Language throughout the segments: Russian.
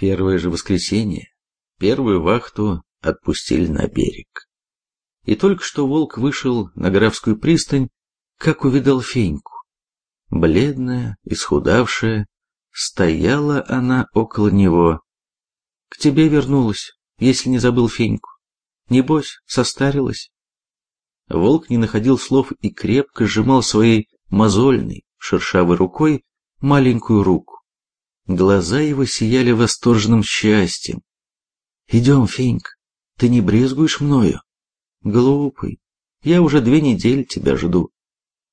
Первое же воскресенье, первую вахту отпустили на берег. И только что волк вышел на Графскую пристань, как увидал Феньку. Бледная, исхудавшая, стояла она около него. К тебе вернулась, если не забыл Феньку. Небось, состарилась. Волк не находил слов и крепко сжимал своей мозольной, шершавой рукой маленькую руку. Глаза его сияли восторженным счастьем. «Идем, Фенька, ты не брезгуешь мною?» «Глупый, я уже две недели тебя жду».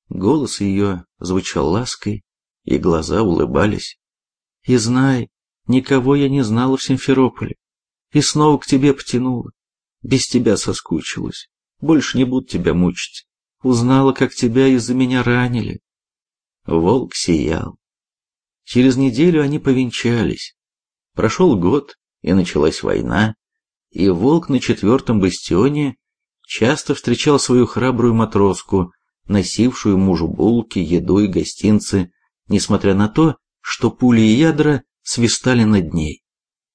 Голос ее звучал лаской, и глаза улыбались. «И знай, никого я не знала в Симферополе, и снова к тебе потянула. Без тебя соскучилась, больше не буду тебя мучить. Узнала, как тебя из-за меня ранили». Волк сиял. Через неделю они повенчались. Прошел год, и началась война, и Волк на четвертом бастионе часто встречал свою храбрую матроску, носившую мужу булки, еду и гостинцы, несмотря на то, что пули и ядра свистали над ней.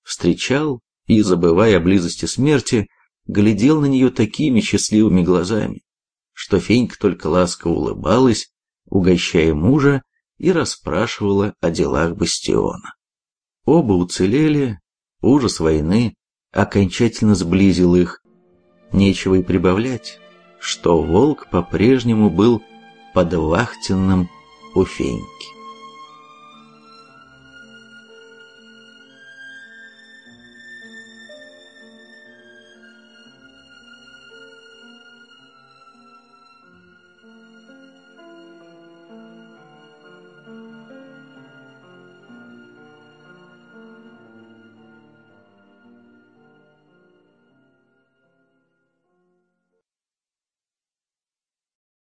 Встречал и, забывая о близости смерти, глядел на нее такими счастливыми глазами, что Фенька только ласково улыбалась, угощая мужа и расспрашивала о делах бастиона. Оба уцелели, ужас войны окончательно сблизил их. Нечего и прибавлять, что волк по-прежнему был под вахтенным у Феньки.